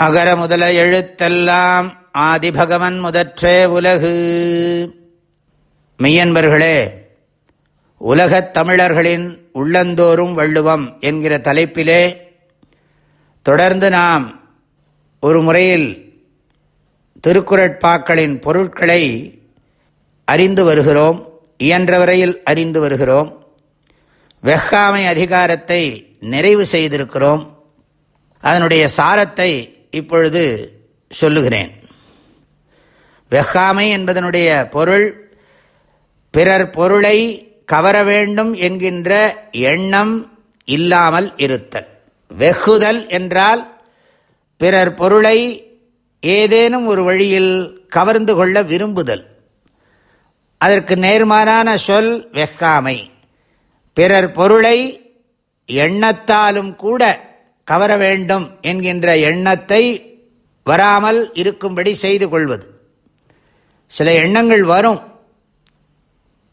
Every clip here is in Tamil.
அகர முதல எழுத்தெல்லாம் ஆதிபகவன் முதற்றே உலகு. மெய்யன்பர்களே உலகத் தமிழர்களின் உள்ளந்தோறும் வள்ளுவம் என்கிற தலைப்பிலே தொடர்ந்து நாம் ஒரு முறையில் திருக்குறட்பாக்களின் பொருட்களை அறிந்து வருகிறோம் இயன்ற வரையில் அறிந்து வருகிறோம் வெஹ்காமை அதிகாரத்தை நிறைவு செய்திருக்கிறோம் அதனுடைய சாரத்தை இப்பொழுது சொல்லுகிறேன். வெஹாமை என்பதனுடைய பொருள் பிறர் பொருளை கவர வேண்டும் என்கின்ற எண்ணம் இல்லாமல் இருத்தல். வெகுதல் என்றால் பிறர் பொருளை ஏதேனும் ஒரு வழியில் கவர்ந்து கொள்ள விரும்புதல். அதற்கு நேர்மாறான சொல் வெக்காமை பிறர் பொருளை எண்ணத்தாலும் கூட கவர வேண்டும் என்கின்ற எண்ணத்தை வராமல் இருக்கும்படி செய்து கொள்வது. சில எண்ணங்கள் வரும்.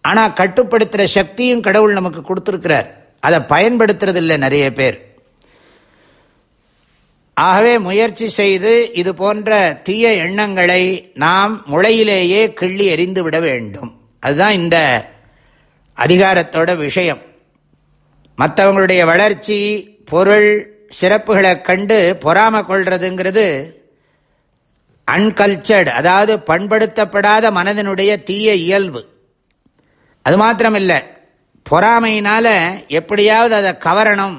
ஆனால் கட்டுப்படுத்துகிற சக்தியும் கடவுள் நமக்கு கொடுத்துருக்கிறார். அதை பயன்படுத்துறதில்லை நிறைய பேர். ஆகவே முயற்சி செய்து இது போன்ற தீய எண்ணங்களை நாம் முளையிலேயே கிள்ளி எறிந்து விட வேண்டும். அதுதான் இந்த அதிகாரத்தோட விஷயம். மற்றவங்களுடைய வளர்ச்சி பொருள் சிறப்புகளை கண்டு பொறாம கொள்றதுங்கிறது அன்கல்ச்சர்டு அதாவது பண்படுத்தப்படாத மனதினுடைய தீய இயல்பு. அது மாத்திரமில்லை பொறாமையினால எப்படியாவது அதை கவரணும்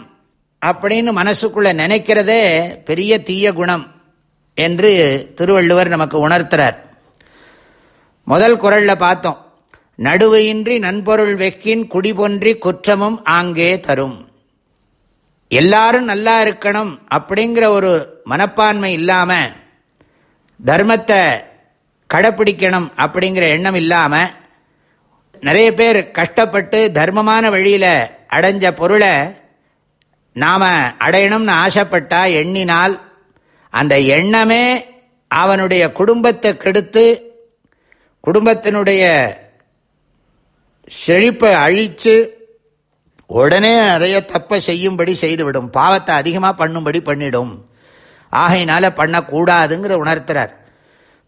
அப்படின்னு மனசுக்குள்ள நினைக்கிறதே பெரிய தீய குணம் என்று திருவள்ளுவர் நமக்கு உணர்த்துறார். முதல் குரல்ல பார்த்தோம் நடுவையின்றி நண்பொருள் வெக்கின் குடிபொன்றி குற்றமும் ஆங்கே தரும். எல்லாரும் நல்லா இருக்கணும் அப்படிங்கிற ஒரு மனப்பான்மை இல்லாமல் தர்மத்தை கடைப்பிடிக்கணும் அப்படிங்கிற எண்ணம் இல்லாமல் நிறைய பேர் கஷ்டப்பட்டு தர்மமான வழியில் அடைஞ்ச பொருளை நாம் அடையணும்னு ஆசைப்பட்டா எண்ணினால் அந்த எண்ணமே அவனுடைய குடும்பத்தை கெடுத்து குடும்பத்தினுடைய செழிப்பை அழித்து உடனே நிறைய தப்பை செய்யும்படி செய்துவிடும். பாவத்தை அதிகமாக பண்ணும்படி பண்ணிடும். ஆகையினால பண்ணக்கூடாதுங்கிற உணர்த்துறார்.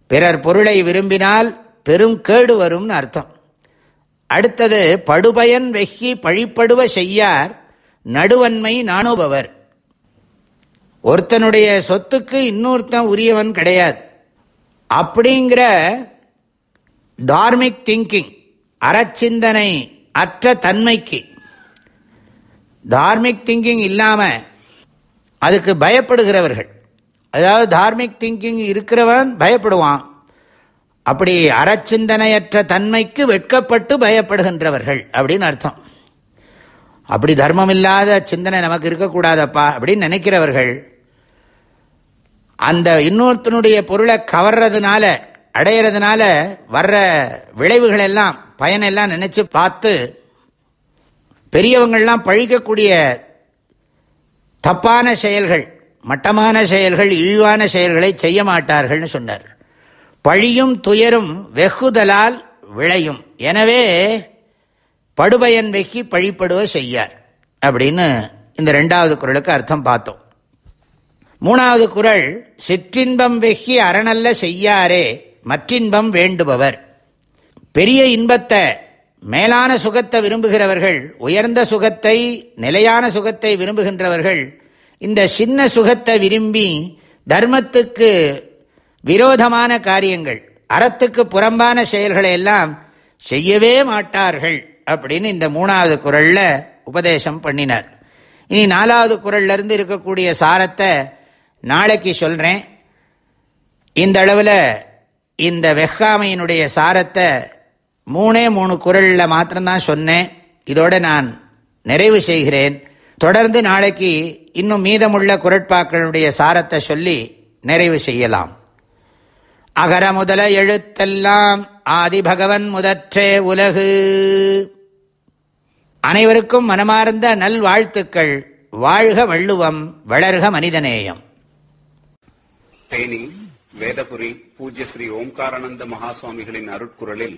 பிறர் பொருளை விரும்பினால் பெரும் கேடு வரும்னு அர்த்தம். அடுத்தது படுபயன் வெகி பழிப்படுவ செய்யார் நடுவன்மை நாணுபவர். ஒருத்தனுடைய சொத்துக்கு இன்னொருத்தன் உரியவன் கிடையாது. அப்படிங்கிற தார்மிக் திங்கிங் அறச்சிந்தனை அற்ற தன்மைக்கு தார்மிக் திங்கிங் இல்லாமல் அதுக்கு பயப்படுகிறவர்கள். அதாவது தார்மிக் திங்கிங் இருக்கிறவன் பயப்படுவான். அப்படி அறச்சிந்தனையற்ற தன்மைக்கு வெட்கப்பட்டு பயப்படுகின்றவர்கள் அப்படின்னு அர்த்தம். அப்படி தர்மம் இல்லாத சிந்தனை நமக்கு இருக்கக்கூடாதப்பா அப்படின்னு நினைக்கிறவர்கள் அந்த இன்னொருத்தனுடைய பொருளை கவர்றதுனால அடையிறதுனால வர்ற விளைவுகள் எல்லாம் பயனெல்லாம் நினைச்சு பார்த்து பெரியவங்கள்லாம் பழிக்கக்கூடிய தப்பான செயல்கள் மட்டமான செயல்கள் இழிவான செயல்களை செய்ய மாட்டார்கள்னு சொன்னார். பழியும் துயரும் வெகுதலால் விளையும். எனவே படுபயன் வெக்கி பழிப்படுவ செய்யார் அப்படின்னு இந்த ரெண்டாவது குரலுக்கு அர்த்தம் பார்த்தோம். மூணாவது குரல் சிற்றின்பம் வெக்கி அறநல்ல செய்யாரே மற்றின்பம் வேண்டுபவர். பெரிய இன்பத்தை மேலான சுகத்தை விரும்புகிறவர்கள் உயர்ந்த சுகத்தை நிலையான சுகத்தை விரும்புகின்றவர்கள் இந்த சின்ன சுகத்தை விரும்பி தர்மத்துக்கு விரோதமான காரியங்கள் அறத்துக்கு புறம்பான செயல்களை எல்லாம் செய்யவே மாட்டார்கள் அப்படின்னு இந்த மூணாவது குரல்ல உபதேசம் பண்ணினார். இனி நாலாவது குரல்ல இருந்து இருக்கக்கூடிய சாரத்தை நாளைக்கு சொல்றேன். இந்த அளவில் இந்த வெஹ்காமையினுடைய சாரத்தை மூணே மூணு குரலில் மாத்திரம்தான் சொன்னேன். இதோட நான் நிறைவு செய்கிறேன். தொடர்ந்து நாளைக்கு இன்னும் மீதமுள்ள குரட்பாக்களுடைய சாரத்தை சொல்லி நிறைவு செய்யலாம். அகர முதல எழுத்தெல்லாம் ஆதி பகவன் முதற்றே உலகு. அனைவருக்கும் மனமார்ந்த நல்வாழ்த்துக்கள். வாழ்க வள்ளுவம் வளர்க மனிதநேயம். தேனி வேதபுரி பூஜ்ய ஸ்ரீ ஓம்காரானந்த மகாசுவாமிகளின் அருட்குரலில்